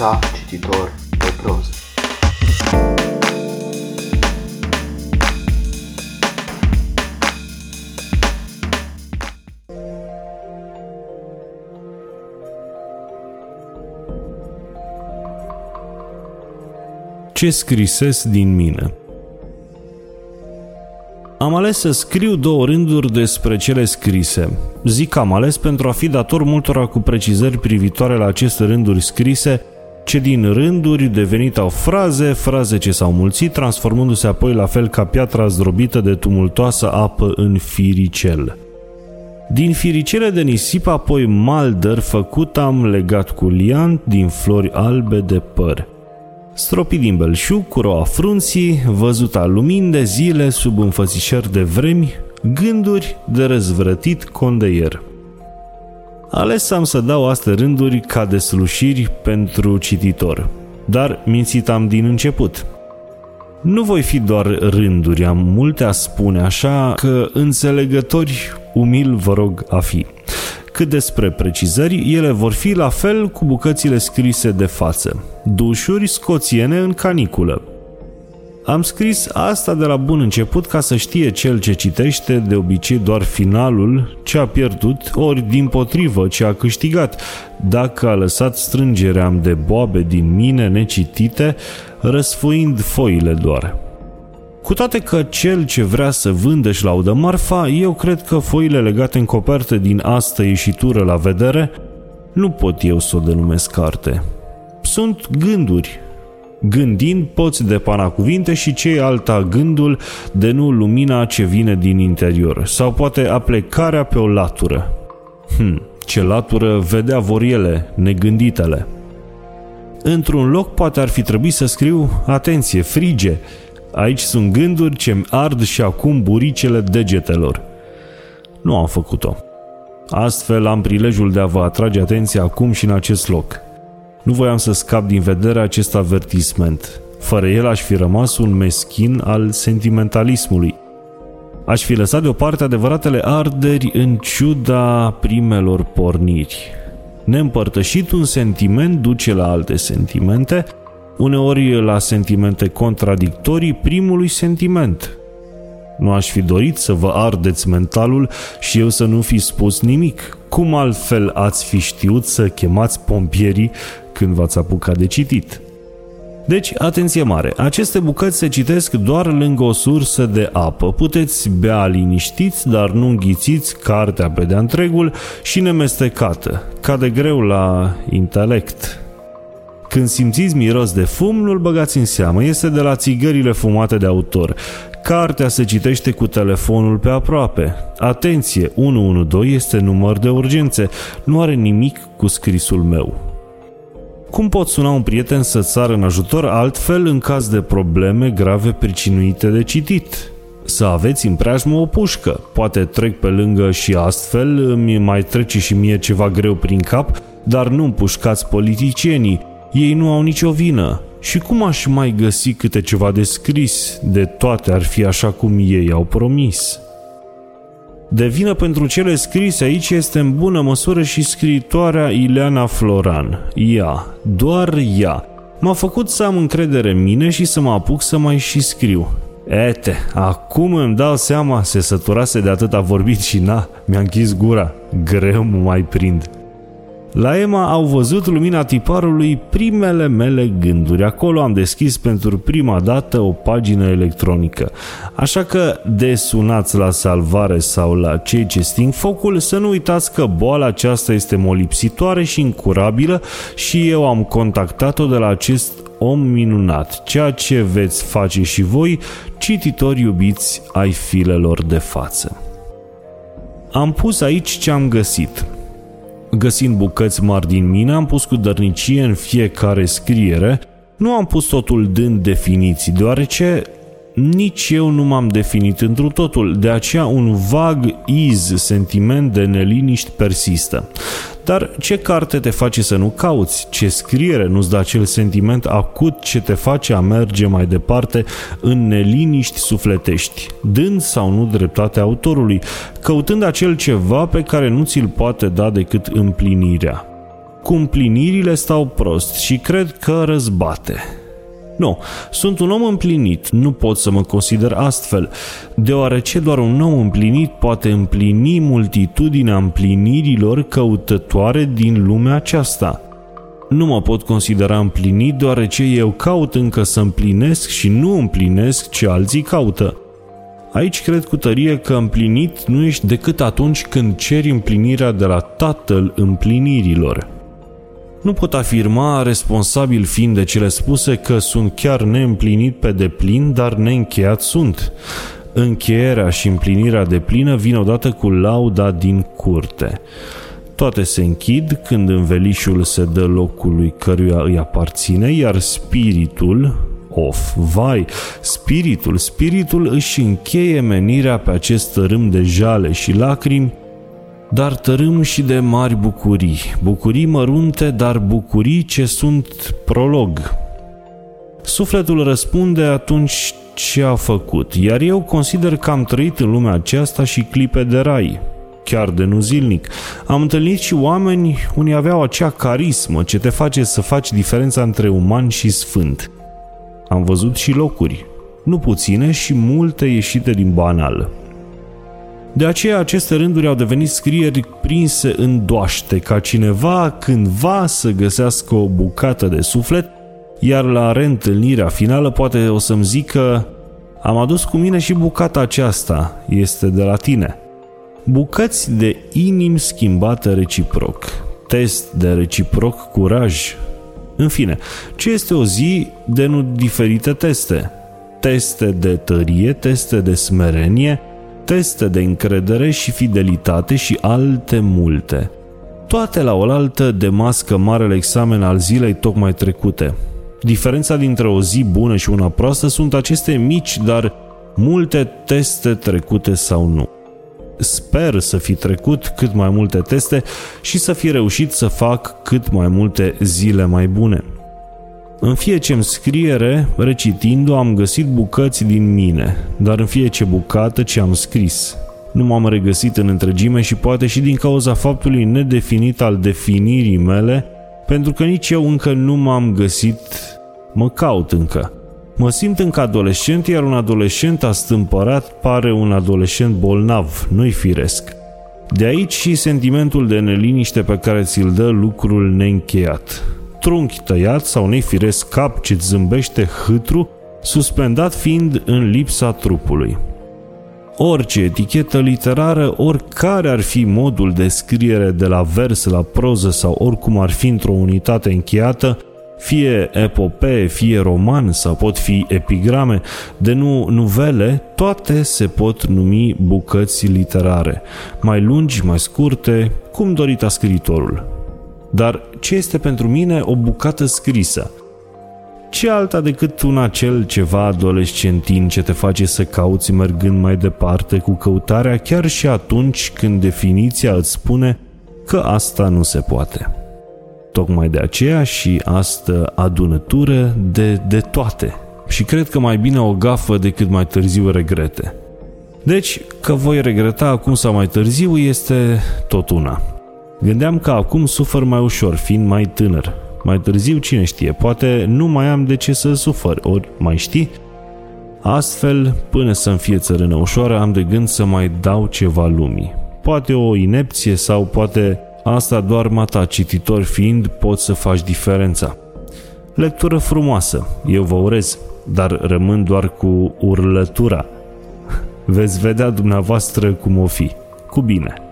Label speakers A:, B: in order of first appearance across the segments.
A: frecvența cititor de proză.
B: Ce scrisesc din mine? Am ales să scriu două rânduri despre cele scrise. Zic că am ales pentru a fi dator multora cu precizări privitoare la aceste rânduri scrise, ce din rânduri devenit au fraze, fraze ce s-au mulțit, transformându-se apoi la fel ca piatra zdrobită de tumultoasă apă în firicel. Din firicele de nisip apoi maldăr făcut am legat cu liant din flori albe de păr – stropit din belșug cu roa frunții, văzut al lumini de zile sub înfățișări de vremi, gânduri de răzvrătit condeier. Ales am să dau astea rânduri ca deslușiri pentru cititor, dar mințit am din început. Nu voi fi doar rânduri, am multe a spune, așa că înțelegători umil vă rog a fi. Cât despre precizări, ele vor fi la fel cu bucățile scrise de față. Dușuri scoțiene în caniculă. Am scris asta de la bun început ca să știe cel ce citește de obicei doar finalul, ce a pierdut, ori din potrivă ce a câștigat, dacă a lăsat strângerea de boabe din mine necitite, răsfoind foile doar. Cu toate că cel ce vrea să vândă și laudă marfa, eu cred că foile legate în coperte din astă ieșitură la vedere, nu pot eu să o denumesc carte. Sunt gânduri. Gândind poți depana cuvinte și cei alta gândul de nu lumina ce vine din interior, sau poate aplecarea pe o latură. Hm, ce latură vedea vor ele, negânditele. Într-un loc poate ar fi trebuit să scriu, atenție, frige, Aici sunt gânduri ce-mi ard și acum buricele degetelor. Nu am făcut-o. Astfel am prilejul de a vă atrage atenția acum și în acest loc. Nu voiam să scap din vedere acest avertisment. Fără el aș fi rămas un meschin al sentimentalismului. Aș fi lăsat deoparte adevăratele arderi în ciuda primelor porniri. Neîmpărtășit un sentiment duce la alte sentimente – uneori la sentimente contradictorii primului sentiment. Nu aș fi dorit să vă ardeți mentalul și eu să nu fi spus nimic. Cum altfel ați fi știut să chemați pompierii când v-ați apucat de citit? Deci, atenție mare, aceste bucăți se citesc doar lângă o sursă de apă. Puteți bea liniștiți, dar nu înghițiți cartea pe de întregul și nemestecată. Cade greu la intelect. Când simțiți miros de fum, nu-l băgați în seamă, este de la țigările fumate de autor. Cartea se citește cu telefonul pe aproape. Atenție, 112 este număr de urgențe, nu are nimic cu scrisul meu. Cum pot suna un prieten să sară în ajutor altfel în caz de probleme grave pricinuite de citit? Să aveți în preajmă o pușcă. Poate trec pe lângă și astfel îmi mai trece și mie ceva greu prin cap, dar nu împușcați politicienii, ei nu au nicio vină. Și cum aș mai găsi câte ceva de scris? De toate ar fi așa cum ei au promis. De vină pentru cele scrise aici este în bună măsură și scriitoarea Ileana Floran. Ea, doar ea, m-a făcut să am încredere în mine și să mă apuc să mai și scriu. Ete, acum îmi dau seama, se săturase de atât a vorbit și na, mi-a închis gura. Greu mă mai prind. La Emma au văzut lumina tiparului primele mele gânduri. Acolo am deschis pentru prima dată o pagină electronică. Așa că desunați la salvare sau la cei ce sting focul să nu uitați că boala aceasta este molipsitoare și incurabilă și eu am contactat-o de la acest om minunat, ceea ce veți face și voi, cititori iubiți ai filelor de față. Am pus aici ce am găsit – Găsind bucăți mari din mine, am pus cu dărnicie în fiecare scriere, nu am pus totul dând definiții, deoarece nici eu nu m-am definit întru totul, de aceea un vag iz sentiment de neliniști persistă. Dar ce carte te face să nu cauți? Ce scriere nu-ți dă acel sentiment acut ce te face a merge mai departe în neliniști sufletești, dând sau nu dreptate autorului, căutând acel ceva pe care nu ți-l poate da decât împlinirea. cu împlinirile stau prost și cred că răzbate. Nu, sunt un om împlinit, nu pot să mă consider astfel, deoarece doar un om împlinit poate împlini multitudinea împlinirilor căutătoare din lumea aceasta. Nu mă pot considera împlinit deoarece eu caut încă să împlinesc și nu împlinesc ce alții caută. Aici cred cu tărie că împlinit nu ești decât atunci când ceri împlinirea de la Tatăl împlinirilor. Nu pot afirma, responsabil fiind de cele spuse, că sunt chiar neîmplinit pe deplin, dar neîncheiat sunt. Încheierea și împlinirea de plină vin odată cu lauda din curte. Toate se închid când învelișul se dă locului căruia îi aparține, iar spiritul, of, vai, spiritul, spiritul își încheie menirea pe acest râm de jale și lacrimi dar tărâm și de mari bucurii, bucurii mărunte, dar bucurii ce sunt prolog. Sufletul răspunde atunci ce a făcut, iar eu consider că am trăit în lumea aceasta și clipe de rai, chiar de nu zilnic. Am întâlnit și oameni, unii aveau acea carismă ce te face să faci diferența între uman și sfânt. Am văzut și locuri, nu puține și multe ieșite din banal. De aceea aceste rânduri au devenit scrieri prinse în doaște, ca cineva cândva să găsească o bucată de suflet, iar la reîntâlnirea finală poate o să-mi zică am adus cu mine și bucata aceasta, este de la tine. Bucăți de inimi schimbate reciproc, test de reciproc curaj. În fine, ce este o zi de nu diferite teste? Teste de tărie, teste de smerenie, teste de încredere și fidelitate și alte multe. Toate la oaltă demască marele examen al zilei tocmai trecute. Diferența dintre o zi bună și una proastă sunt aceste mici, dar multe teste trecute sau nu. Sper să fi trecut cât mai multe teste și să fi reușit să fac cât mai multe zile mai bune. În fiecare scriere, recitind-o, am găsit bucăți din mine, dar în fiecare bucată ce am scris. Nu m-am regăsit în întregime și poate și din cauza faptului nedefinit al definirii mele, pentru că nici eu încă nu m-am găsit, mă caut încă. Mă simt încă adolescent, iar un adolescent astâmpărat pare un adolescent bolnav, nu-i firesc. De aici și sentimentul de neliniște pe care ți-l dă lucrul neîncheiat trunchi tăiat sau nefiresc cap ce zâmbește hâtru, suspendat fiind în lipsa trupului. Orice etichetă literară, oricare ar fi modul de scriere de la vers la proză sau oricum ar fi într-o unitate încheiată, fie epopee, fie roman sau pot fi epigrame, de nu nuvele, toate se pot numi bucăți literare, mai lungi, mai scurte, cum dorita scriitorul. Dar ce este pentru mine o bucată scrisă? Ce alta decât un acel ceva adolescentin ce te face să cauți mergând mai departe cu căutarea chiar și atunci când definiția îți spune că asta nu se poate. Tocmai de aceea și astă adunătură de, de toate. Și cred că mai bine o gafă decât mai târziu regrete. Deci, că voi regreta acum sau mai târziu este tot una. Gândeam că acum sufăr mai ușor, fiind mai tânăr. Mai târziu, cine știe, poate nu mai am de ce să sufăr, ori mai știi? Astfel, până să-mi fie țărână ușoară, am de gând să mai dau ceva lumii. Poate o inepție sau poate asta doar mata cititor fiind poți să faci diferența. Lectură frumoasă, eu vă urez, dar rămân doar cu urlătura. Veți vedea dumneavoastră cum o fi. Cu bine!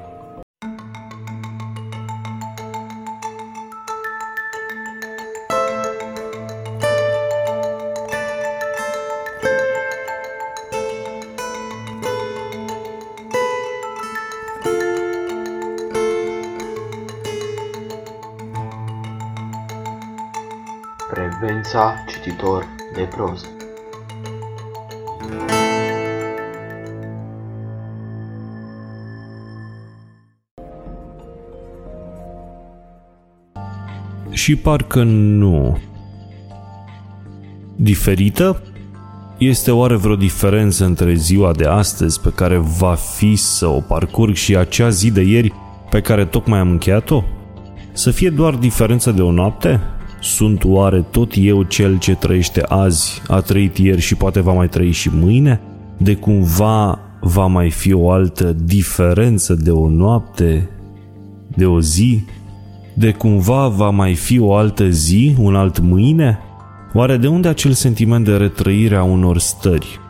A: Frecvența cititor de proză
B: Și parcă nu. Diferită? Este oare vreo diferență între ziua de astăzi pe care va fi să o parcurg și acea zi de ieri pe care tocmai am încheiat-o? Să fie doar diferență de o noapte? Sunt oare tot eu cel ce trăiește azi, a trăit ieri și poate va mai trăi și mâine? De cumva va mai fi o altă diferență de o noapte, de o zi? De cumva va mai fi o altă zi, un alt mâine? Oare de unde acel sentiment de retrăire a unor stări?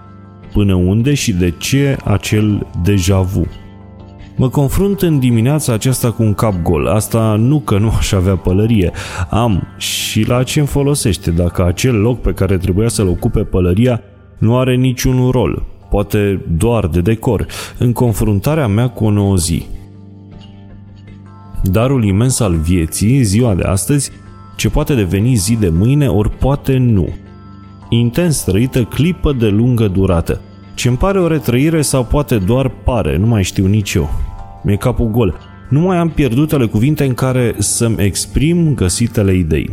B: Până unde și de ce acel deja vu? Mă confrunt în dimineața aceasta cu un cap gol. Asta nu că nu aș avea pălărie. Am și la ce îmi folosește dacă acel loc pe care trebuia să-l ocupe pălăria nu are niciun rol, poate doar de decor, în confruntarea mea cu o nouă zi. Darul imens al vieții, ziua de astăzi, ce poate deveni zi de mâine, ori poate nu. Intens trăită clipă de lungă durată. Ce îmi pare o retrăire sau poate doar pare, nu mai știu nici eu. Mi-e capul gol. Nu mai am pierdutele cuvinte în care să-mi exprim găsitele idei.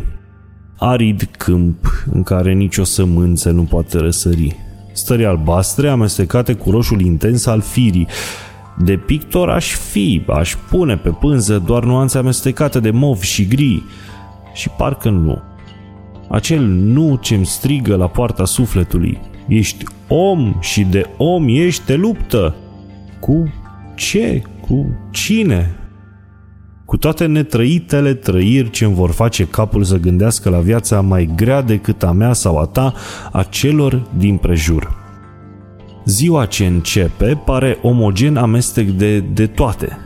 B: Arid câmp în care nicio sămânță nu poate răsări. Stări albastre amestecate cu roșul intens al firii. De pictor aș fi, aș pune pe pânză doar nuanțe amestecate de mov și gri. Și parcă nu. Acel nu ce-mi strigă la poarta sufletului. Ești om și de om ești de luptă. Cu ce? Cu cine? Cu toate netrăitele trăiri ce îmi vor face capul să gândească la viața mai grea decât a mea sau a ta, a celor din prejur. Ziua ce începe pare omogen amestec de, de toate.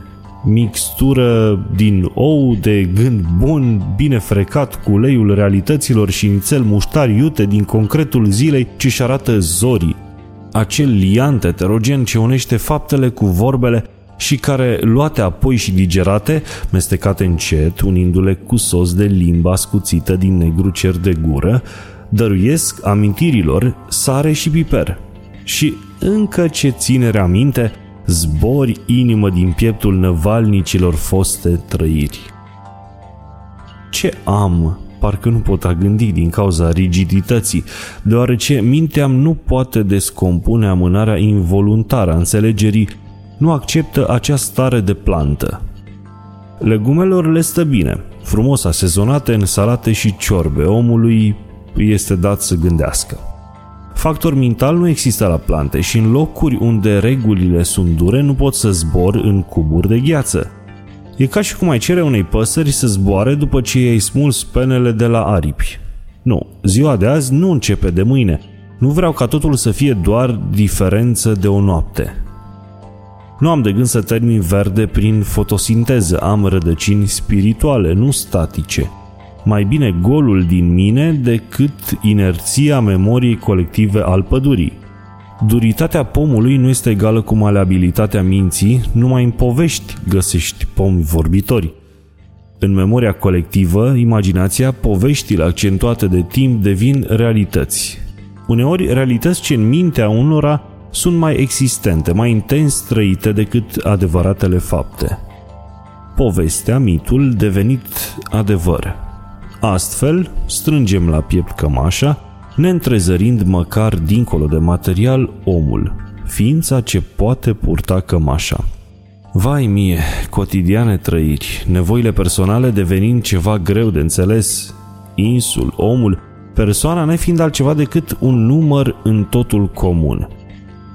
B: Mixtură din ou de gând bun, bine frecat cu uleiul realităților și nițel muștar iute din concretul zilei ce-și arată zorii. Acel liant heterogen ce unește faptele cu vorbele și care, luate apoi și digerate, mestecate încet, unindu-le cu sos de limba scuțită din negru cer de gură, dăruiesc amintirilor sare și piper. Și încă ce ține aminte, zbori inimă din pieptul năvalnicilor foste trăiri. Ce am parcă nu pot a gândi din cauza rigidității, deoarece mintea nu poate descompune amânarea involuntară a înțelegerii nu acceptă acea stare de plantă. Legumelor le stă bine, frumos asezonate în salate și ciorbe, omului este dat să gândească. Factor mental nu există la plante și în locuri unde regulile sunt dure nu pot să zbor în cuburi de gheață. E ca și cum ai cere unei păsări să zboare după ce i-ai smuls penele de la aripi. Nu, ziua de azi nu începe de mâine. Nu vreau ca totul să fie doar diferență de o noapte. Nu am de gând să termin verde prin fotosinteză, am rădăcini spirituale, nu statice. Mai bine golul din mine decât inerția memoriei colective al pădurii. Duritatea pomului nu este egală cu maleabilitatea minții, numai în povești găsești pomi vorbitori. În memoria colectivă, imaginația, poveștile accentuate de timp devin realități. Uneori realități ce în mintea unora sunt mai existente, mai intens trăite decât adevăratele fapte. Povestea, mitul, devenit adevăr. Astfel, strângem la piept cămașa, neîntrezărind măcar dincolo de material omul, ființa ce poate purta cămașa. Vai mie, cotidiane trăiri, nevoile personale devenind ceva greu de înțeles, insul, omul, persoana nefiind altceva decât un număr în totul comun –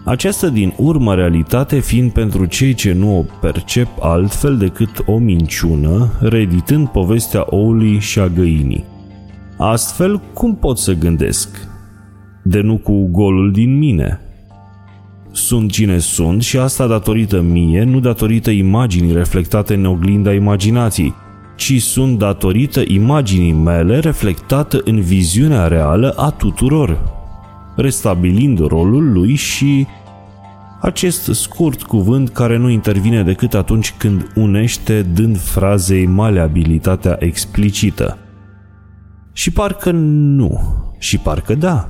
B: această din urmă realitate fiind pentru cei ce nu o percep altfel decât o minciună, reeditând povestea oului și a găinii. Astfel, cum pot să gândesc? De nu cu golul din mine. Sunt cine sunt și asta datorită mie, nu datorită imaginii reflectate în oglinda imaginației, ci sunt datorită imaginii mele reflectată în viziunea reală a tuturor restabilind rolul lui și acest scurt cuvânt care nu intervine decât atunci când unește dând frazei maleabilitatea explicită. Și parcă nu, și parcă da.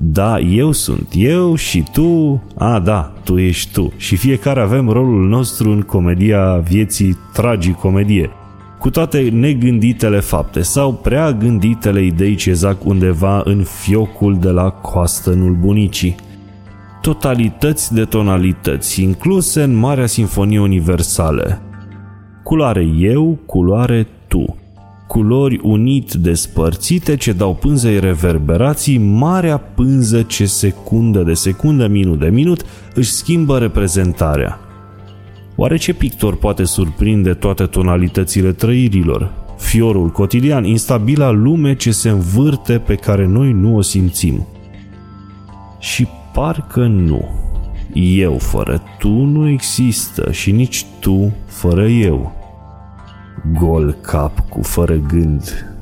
B: Da, eu sunt eu și tu, a da, tu ești tu. Și fiecare avem rolul nostru în comedia vieții tragicomedie cu toate negânditele fapte sau prea gânditele idei ce zac undeva în fiocul de la coastănul bunicii. Totalități de tonalități incluse în Marea Sinfonie Universală. Culoare eu, culoare tu. Culori unit despărțite ce dau pânzei reverberații, marea pânză ce secundă de secundă, minut de minut, își schimbă reprezentarea. Oare ce pictor poate surprinde toate tonalitățile trăirilor? Fiorul cotidian, instabila lume ce se învârte pe care noi nu o simțim. Și parcă nu. Eu fără tu nu există și nici tu fără eu. Gol cap cu fără gând,